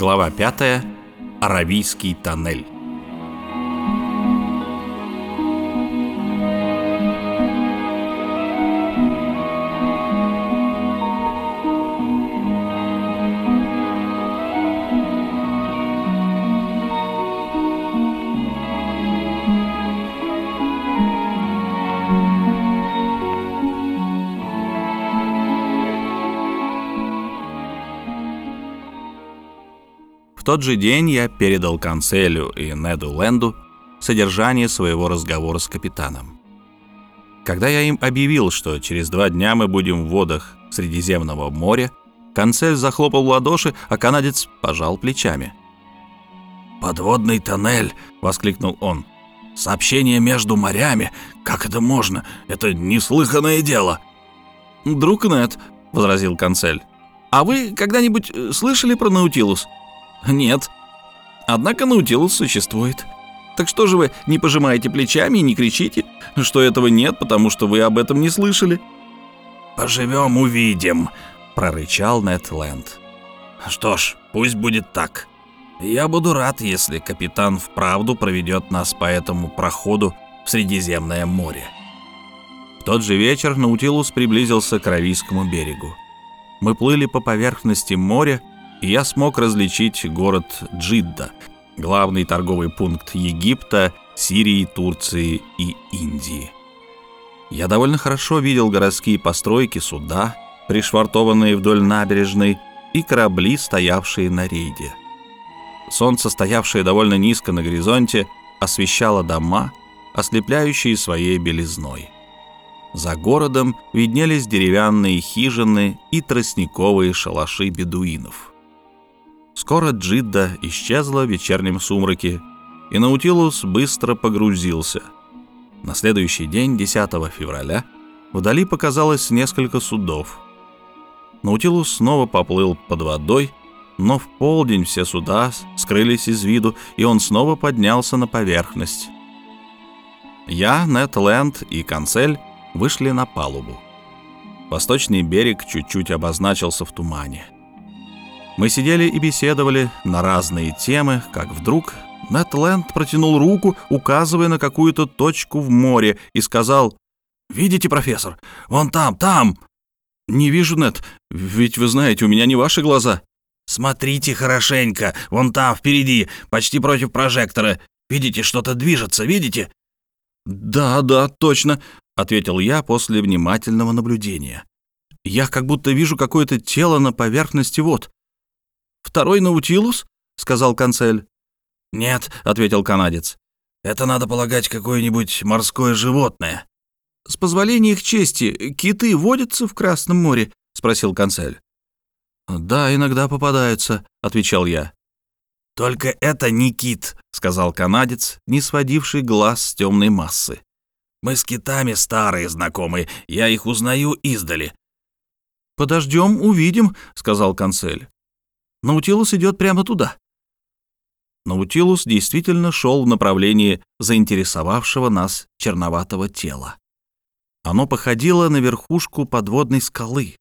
Глава 5. Аравийский тоннель. Тот же день я передал Канцелю и Неду Ленду содержание своего разговора с капитаном. Когда я им объявил, что через два дня мы будем в водах Средиземного моря, Канцель захлопал в ладоши, а канадец пожал плечами. «Подводный тоннель!» — воскликнул он. «Сообщение между морями? Как это можно? Это неслыханное дело!» «Друг Нед», — возразил Канцель, — «а вы когда-нибудь э, слышали про Наутилус?» Нет. Однако Наутилус существует. Так что же вы не пожимаете плечами и не кричите, что этого нет, потому что вы об этом не слышали? «Поживем, увидим», — прорычал Нед Ленд. «Что ж, пусть будет так. Я буду рад, если капитан вправду проведет нас по этому проходу в Средиземное море». В тот же вечер Наутилус приблизился к Аравийскому берегу. Мы плыли по поверхности моря, и я смог различить город Джидда, главный торговый пункт Египта, Сирии, Турции и Индии. Я довольно хорошо видел городские постройки, суда, пришвартованные вдоль набережной, и корабли, стоявшие на рейде. Солнце, стоявшее довольно низко на горизонте, освещало дома, ослепляющие своей белизной. За городом виднелись деревянные хижины и тростниковые шалаши бедуинов. Скоро Джидда исчезла в вечернем сумраке, и Наутилус быстро погрузился. На следующий день, 10 февраля, вдали показалось несколько судов. Наутилус снова поплыл под водой, но в полдень все суда скрылись из виду, и он снова поднялся на поверхность. Я, Нет Ленд и Канцель вышли на палубу. Восточный берег чуть-чуть обозначился в тумане. Мы сидели и беседовали на разные темы, как вдруг Нед Ленд протянул руку, указывая на какую-то точку в море, и сказал, «Видите, профессор, вон там, там!» «Не вижу, Нед, ведь вы знаете, у меня не ваши глаза». «Смотрите хорошенько, вон там, впереди, почти против прожектора. Видите, что-то движется, видите?» «Да, да, точно», — ответил я после внимательного наблюдения. «Я как будто вижу какое-то тело на поверхности вод. «Второй Наутилус?» — сказал канцель. «Нет», — ответил канадец. «Это, надо полагать, какое-нибудь морское животное». «С позволения их чести, киты водятся в Красном море?» — спросил канцель. «Да, иногда попадаются», — отвечал я. «Только это не кит», — сказал канадец, не сводивший глаз с темной массы. «Мы с китами старые знакомые, я их узнаю издали». «Подождем, увидим», — сказал канцель. Наутилус идет прямо туда. Наутилус действительно шел в направлении заинтересовавшего нас черноватого тела. Оно походило на верхушку подводной скалы.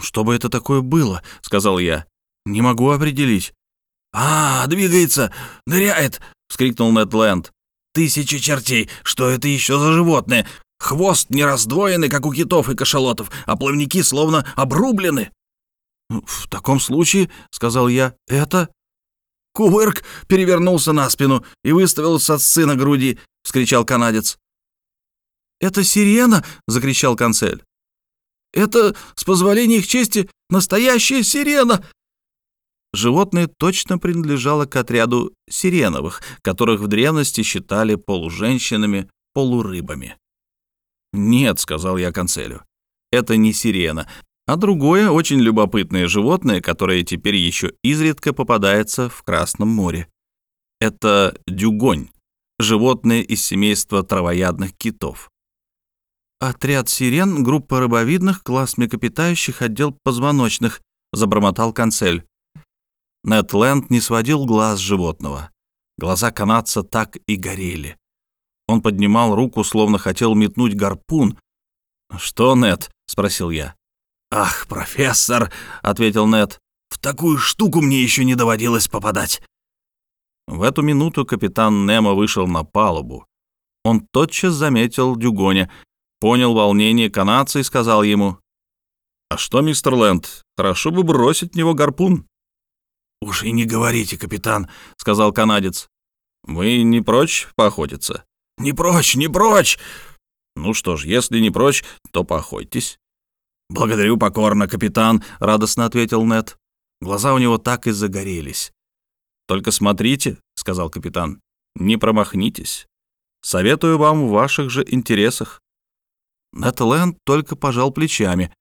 «Что бы это такое было?» — сказал я. «Не могу определить». «А, двигается! Ныряет!» — вскрикнул Нед Ленд. «Тысячи чертей! Что это еще за животное? Хвост не раздвоенный, как у китов и кашалотов, а плавники словно обрублены!» «В таком случае, — сказал я, — это...» Кувырк перевернулся на спину и выставил сосцы на груди, — вскричал канадец. «Это сирена!» — закричал канцель. «Это, с позволения их чести, настоящая сирена!» Животное точно принадлежало к отряду сиреновых, которых в древности считали полуженщинами, полурыбами. «Нет», — сказал я канцелю, — «это не сирена, а другое очень любопытное животное, которое теперь еще изредка попадается в Красном море. Это дюгонь, животное из семейства травоядных китов. «Отряд сирен, группа рыбовидных, класс млекопитающих, отдел позвоночных», — забормотал канцель. Нед Ленд не сводил глаз животного. Глаза канадца так и горели. Он поднимал руку, словно хотел метнуть гарпун. «Что, Нед?» — спросил я. «Ах, профессор», — ответил Нед, — В такую штуку мне еще не доводилось попадать». В эту минуту капитан Немо вышел на палубу. Он тотчас заметил Дюгоня, понял волнение канадца и сказал ему, «А что, мистер Лэнд, хорошо бы бросить в него гарпун». «Уж и не говорите, капитан», — сказал канадец. «Вы не прочь поохотиться?» «Не прочь, не прочь!» «Ну что ж, если не прочь, то поохотьтесь». «Благодарю покорно, капитан», — радостно ответил Нед. Глаза у него так и загорелись. «Только смотрите», — сказал капитан, — «не промахнитесь. Советую вам в ваших же интересах». Нед Ленд только пожал плечами.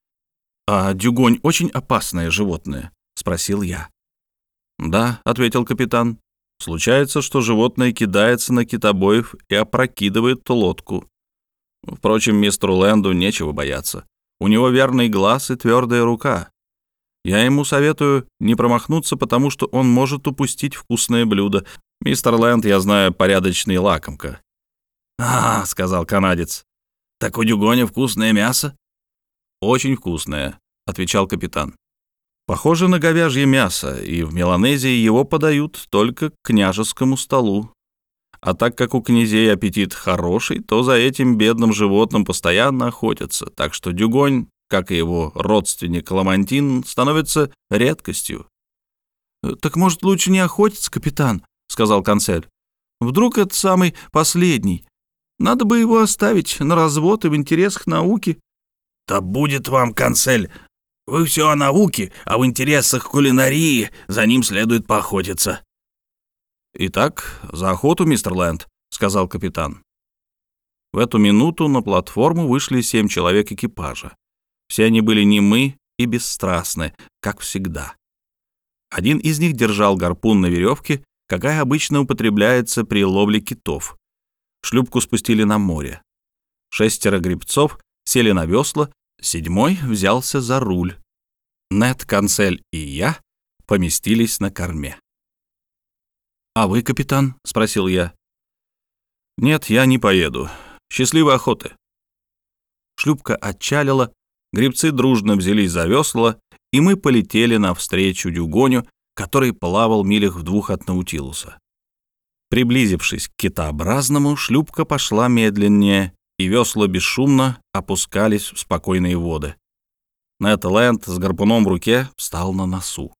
«А дюгонь очень опасное животное?» — спросил я. «Да», — ответил капитан. «Случается, что животное кидается на китобоев и опрокидывает лодку. Впрочем, мистеру Лэнду нечего бояться. У него верный глаз и твердая рука. Я ему советую не промахнуться, потому что он может упустить вкусное блюдо. Мистер Лэнд, я знаю, порядочный лакомка». «А, — сказал канадец, — так у Дюгоня вкусное мясо?» «Очень вкусное», — отвечал капитан. Похоже на говяжье мясо, и в Меланезии его подают только к княжескому столу. А так как у князей аппетит хороший, то за этим бедным животным постоянно охотятся, так что дюгонь, как и его родственник Ламантин, становится редкостью. «Так, может, лучше не охотиться, капитан?» — сказал канцель. «Вдруг это самый последний? Надо бы его оставить на развод и в интересах науки». «Да будет вам, канцель, вы все о науке, а в интересах кулинарии за ним следует поохотиться». «Итак, за охоту, мистер Лэнд», — сказал капитан. В эту минуту на платформу вышли семь человек экипажа. Все они были немы и бесстрастны, как всегда. Один из них держал гарпун на веревке, какая обычно употребляется при ловле китов. Шлюпку спустили на море. Шестеро грибцов сели на весла Седьмой взялся за руль. Нет, Канцель и я поместились на корме. «А вы, капитан?» — спросил я. «Нет, я не поеду. Счастливой охоты». Шлюпка отчалила, грибцы дружно взялись за весла, и мы полетели навстречу дюгоню, который плавал милях в двух от Наутилуса. Приблизившись к китообразному, шлюпка пошла медленнее и весла бесшумно опускались в спокойные воды. Нед Ленд с гарпуном в руке встал на носу.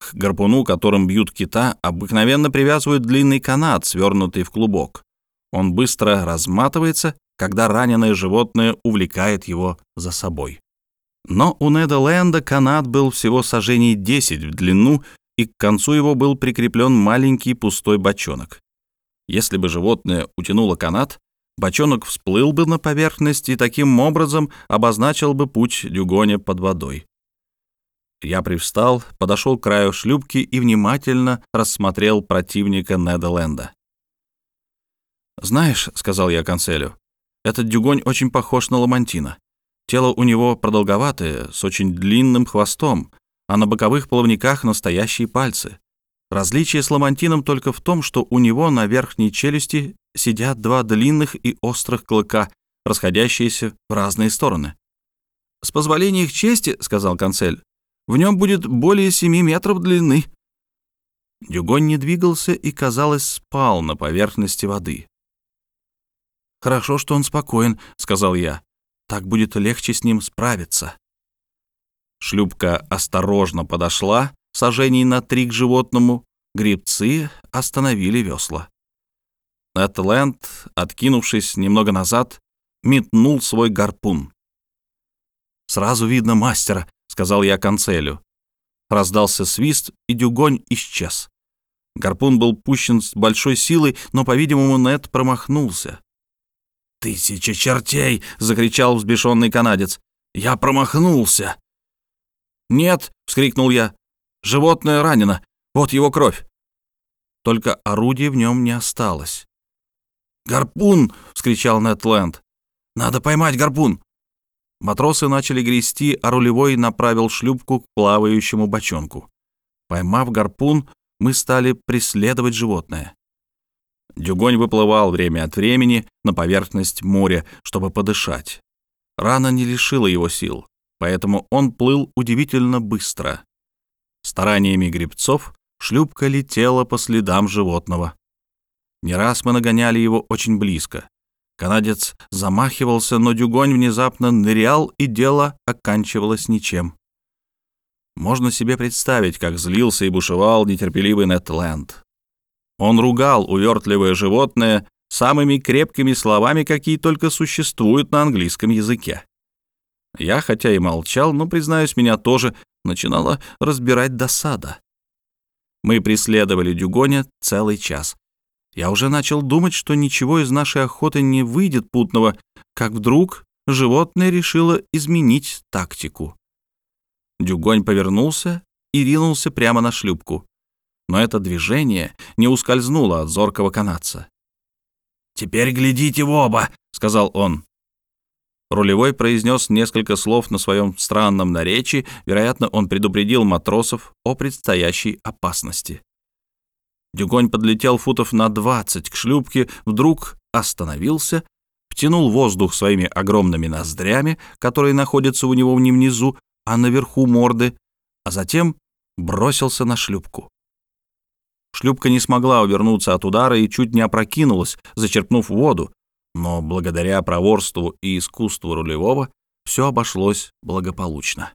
К гарпуну, которым бьют кита, обыкновенно привязывают длинный канат, свернутый в клубок. Он быстро разматывается, когда раненое животное увлекает его за собой. Но у Неда Ленда канат был всего сажений 10 в длину, и к концу его был прикреплен маленький пустой бочонок. Если бы животное утянуло канат, бочонок всплыл бы на поверхность и таким образом обозначил бы путь дюгоня под водой. Я привстал, подошел к краю шлюпки и внимательно рассмотрел противника Неда «Знаешь», — сказал я канцелю, — «этот дюгонь очень похож на ламантина. Тело у него продолговатое, с очень длинным хвостом, а на боковых плавниках настоящие пальцы. Различие с ламантином только в том, что у него на верхней челюсти сидят два длинных и острых клыка, расходящиеся в разные стороны. «С позволения их чести», — сказал канцель, — «в нем будет более семи метров длины». Дюгонь не двигался и, казалось, спал на поверхности воды. «Хорошо, что он спокоен», — сказал я. «Так будет легче с ним справиться». Шлюпка осторожно подошла, сажений на три к животному, грибцы остановили весла. Этленд, откинувшись немного назад, метнул свой гарпун. «Сразу видно мастера», — сказал я канцелю. Раздался свист, и дюгонь исчез. Гарпун был пущен с большой силой, но, по-видимому, Нет промахнулся. «Тысяча чертей!» — закричал взбешенный канадец. «Я промахнулся!» «Нет!» — вскрикнул я. «Животное ранено. Вот его кровь!» Только орудия в нем не осталось. «Гарпун!» — вскричал Нетленд. «Надо поймать гарпун!» Матросы начали грести, а рулевой направил шлюпку к плавающему бочонку. Поймав гарпун, мы стали преследовать животное. Дюгонь выплывал время от времени на поверхность моря, чтобы подышать. Рана не лишила его сил, поэтому он плыл удивительно быстро. Стараниями гребцов шлюпка летела по следам животного. Не раз мы нагоняли его очень близко. Канадец замахивался, но Дюгонь внезапно нырял, и дело оканчивалось ничем. Можно себе представить, как злился и бушевал нетерпеливый Нетленд. Он ругал увертливое животное самыми крепкими словами, какие только существуют на английском языке. Я, хотя и молчал, но, признаюсь, меня тоже начинала разбирать досада. Мы преследовали Дюгоня целый час. Я уже начал думать, что ничего из нашей охоты не выйдет путного, как вдруг животное решило изменить тактику. Дюгонь повернулся и ринулся прямо на шлюпку. Но это движение не ускользнуло от зоркого канадца. «Теперь глядите в оба», — сказал он. Рулевой произнес несколько слов на своем странном наречии, вероятно, он предупредил матросов о предстоящей опасности. Дюгонь подлетел футов на двадцать к шлюпке, вдруг остановился, втянул воздух своими огромными ноздрями, которые находятся у него не внизу, а наверху морды, а затем бросился на шлюпку. Шлюпка не смогла увернуться от удара и чуть не опрокинулась, зачерпнув воду, но благодаря проворству и искусству рулевого все обошлось благополучно.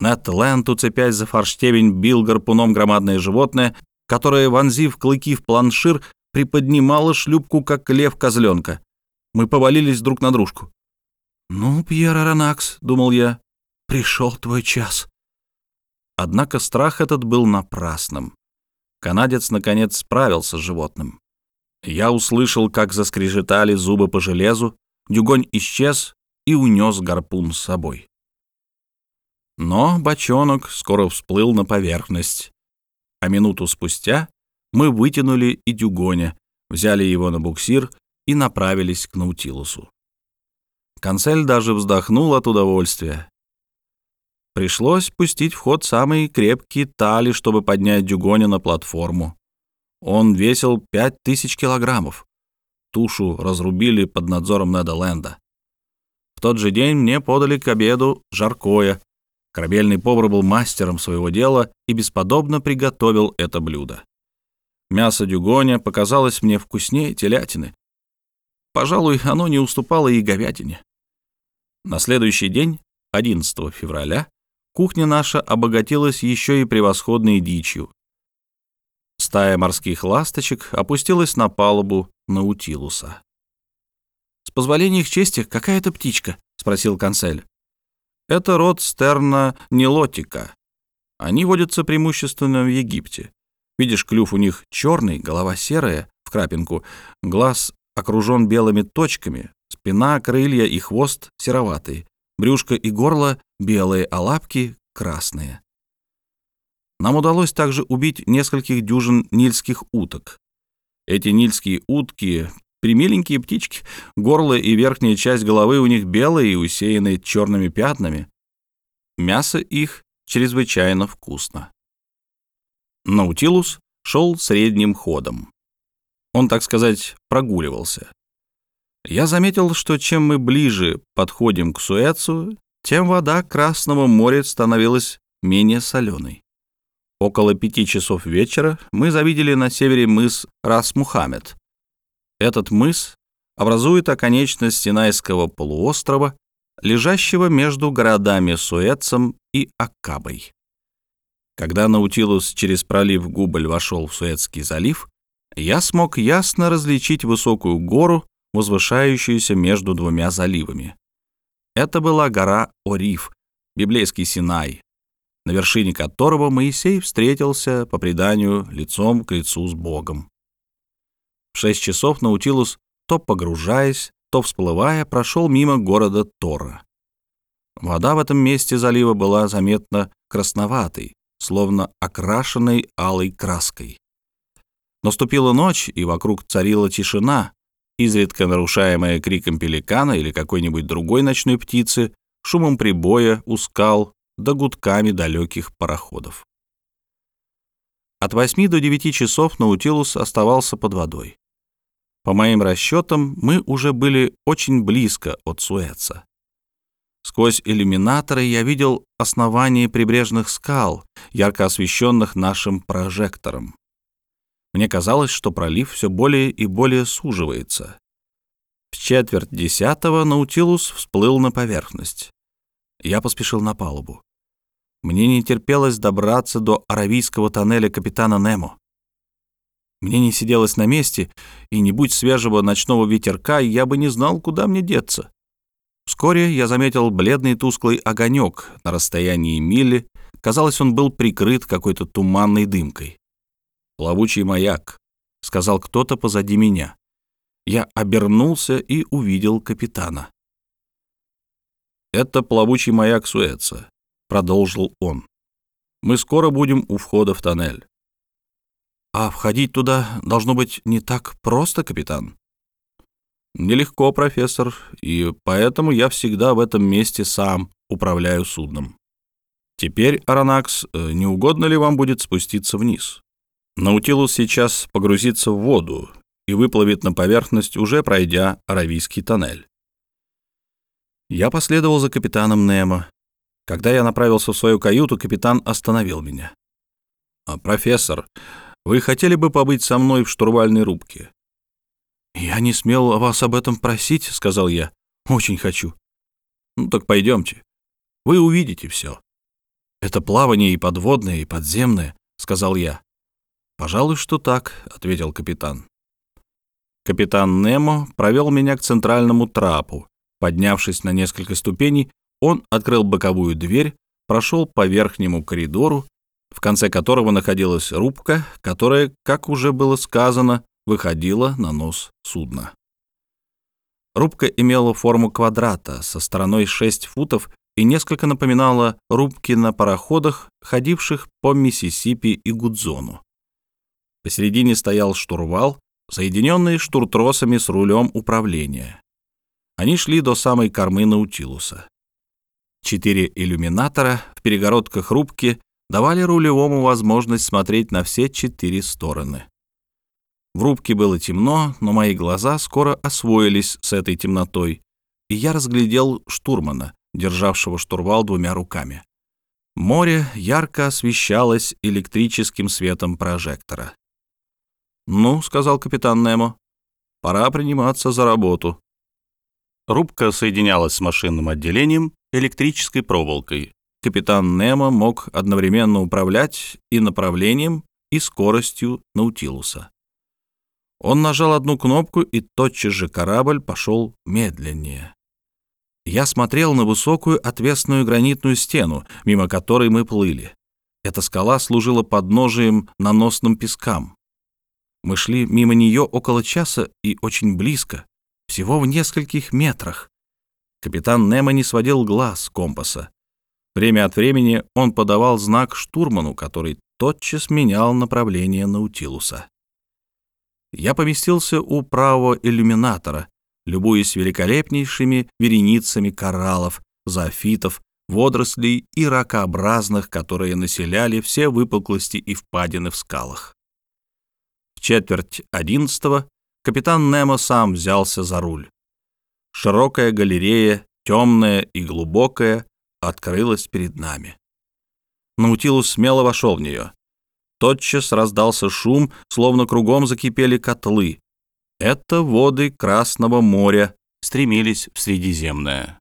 Нед Лэнд, уцепясь за форштевень, бил гарпуном громадное животное, которое, вонзив клыки в планшир, приподнимало шлюпку, как лев козленка. Мы повалились друг на дружку. «Ну, Пьер Аронакс», — думал я, — «пришел твой час». Однако страх этот был напрасным. Канадец, наконец, справился с животным. Я услышал, как заскрежетали зубы по железу, дюгонь исчез и унес гарпун с собой. Но бочонок скоро всплыл на поверхность, а минуту спустя мы вытянули и дюгоня, взяли его на буксир и направились к Наутилусу. Консель даже вздохнул от удовольствия. Пришлось пустить в ход самые крепкие тали, чтобы поднять дюгоня на платформу. Он весил пять тысяч килограммов. Тушу разрубили под надзором Неда Ленда. В тот же день мне подали к обеду жаркое. Корабельный повар был мастером своего дела и бесподобно приготовил это блюдо. Мясо дюгоня показалось мне вкуснее телятины. Пожалуй, оно не уступало и говядине. На следующий день, 11 февраля, кухня наша обогатилась еще и превосходной дичью. Стая морских ласточек опустилась на палубу Наутилуса. «С позволения их чести, какая это птичка?» — спросил консель. «Это род стерна нелотика. Они водятся преимущественно в Египте. Видишь, клюв у них черный, голова серая, в крапинку, глаз окружен белыми точками, спина, крылья и хвост сероватые, брюшко и горло белые, а лапки красные. Нам удалось также убить нескольких дюжин нильских уток. Эти нильские утки — примиленькие птички, горло и верхняя часть головы у них белые и усеяны черными пятнами. Мясо их чрезвычайно вкусно. Наутилус шел средним ходом. Он, так сказать, прогуливался. Я заметил, что чем мы ближе подходим к Суэцу, тем вода Красного моря становилась менее соленой. Около пяти часов вечера мы завидели на севере мыс Рас-Мухаммед. Этот мыс образует оконечность Синайского полуострова, лежащего между городами Суэцем и Аккабой. Когда Наутилус через пролив Губль вошел в Суэцкий залив, я смог ясно различить высокую гору, возвышающуюся между двумя заливами. Это была гора Ориф, библейский Синай, на вершине которого Моисей встретился, по преданию, лицом к лицу с Богом. В шесть часов Наутилус, то погружаясь, то всплывая, прошел мимо города Тора. Вода в этом месте залива была заметно красноватой, словно окрашенной алой краской. Наступила ночь, и вокруг царила тишина, изредка нарушаемая криком пеликана или какой-нибудь другой ночной птицы, шумом прибоя у скал да гудками далеких пароходов. От 8 до 9 часов Наутилус оставался под водой. По моим расчетам, мы уже были очень близко от Суэца. Сквозь иллюминаторы я видел основание прибрежных скал, ярко освещенных нашим прожектором. Мне казалось, что пролив все более и более суживается. В четверть десятого Наутилус всплыл на поверхность. Я поспешил на палубу. Мне не терпелось добраться до аравийского тоннеля капитана Немо. Мне не сиделось на месте, и не будь свежего ночного ветерка, я бы не знал, куда мне деться. Вскоре я заметил бледный тусклый огонек на расстоянии мили. Казалось, он был прикрыт какой-то туманной дымкой. «Плавучий маяк», — сказал кто-то позади меня. Я обернулся и увидел капитана. «Это плавучий маяк Суэца», — продолжил он. «Мы скоро будем у входа в тоннель». «А входить туда должно быть не так просто, капитан?» Нелегко, профессор, и поэтому я всегда в этом месте сам управляю судном. Теперь, Аронакс, э, не угодно ли вам будет спуститься вниз? Наутилус сейчас погрузится в воду и выплывет на поверхность, уже пройдя Аравийский тоннель. Я последовал за капитаном Немо. Когда я направился в свою каюту, капитан остановил меня. «А, «Профессор, вы хотели бы побыть со мной в штурвальной рубке? «Я не смел вас об этом просить», — сказал я. «Очень хочу». «Ну так пойдемте. Вы увидите все». «Это плавание и подводное, и подземное», — сказал я. «Пожалуй, что так», — ответил капитан. Капитан Немо провел меня к центральному трапу. Поднявшись на несколько ступеней, он открыл боковую дверь, прошел по верхнему коридору, в конце которого находилась рубка, которая, как уже было сказано, выходила на нос судна. Рубка имела форму квадрата со стороной 6 футов и несколько напоминала рубки на пароходах, ходивших по Миссисипи и Гудзону. Посередине стоял штурвал, соединенный штуртросами с рулем управления. Они шли до самой кормы Наутилуса. Четыре иллюминатора в перегородках рубки давали рулевому возможность смотреть на все четыре стороны. В рубке было темно, но мои глаза скоро освоились с этой темнотой, и я разглядел штурмана, державшего штурвал двумя руками. Море ярко освещалось электрическим светом прожектора. «Ну», — сказал капитан Немо, — «пора приниматься за работу». Рубка соединялась с машинным отделением электрической проволокой. Капитан Немо мог одновременно управлять и направлением, и скоростью Наутилуса. Он нажал одну кнопку, и тотчас же корабль пошел медленнее. Я смотрел на высокую отвесную гранитную стену, мимо которой мы плыли. Эта скала служила подножием наносным пескам. Мы шли мимо нее около часа и очень близко, всего в нескольких метрах. Капитан Немо не сводил глаз компаса. Время от времени он подавал знак штурману, который тотчас менял направление Наутилуса я поместился у правого иллюминатора, любуясь великолепнейшими вереницами кораллов, зоофитов, водорослей и ракообразных, которые населяли все выпуклости и впадины в скалах. В четверть одиннадцатого капитан Немо сам взялся за руль. Широкая галерея, темная и глубокая, открылась перед нами. Наутилус смело вошел в нее тотчас раздался шум, словно кругом закипели котлы. Это воды Красного моря стремились в Средиземное.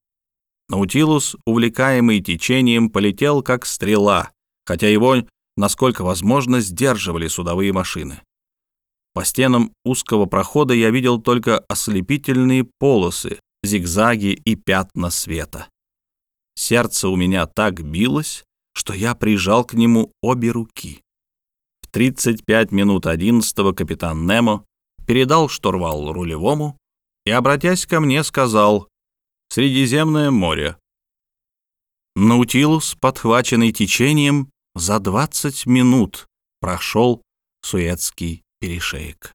Наутилус, увлекаемый течением, полетел как стрела, хотя его, насколько возможно, сдерживали судовые машины. По стенам узкого прохода я видел только ослепительные полосы, зигзаги и пятна света. Сердце у меня так билось, что я прижал к нему обе руки. 35 минут 11 капитан Немо передал штурвал рулевому и, обратясь ко мне, сказал «Средиземное море». Наутилус, подхваченный течением, за 20 минут прошел Суэцкий перешеек.